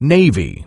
Navy.